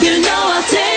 You know I'll take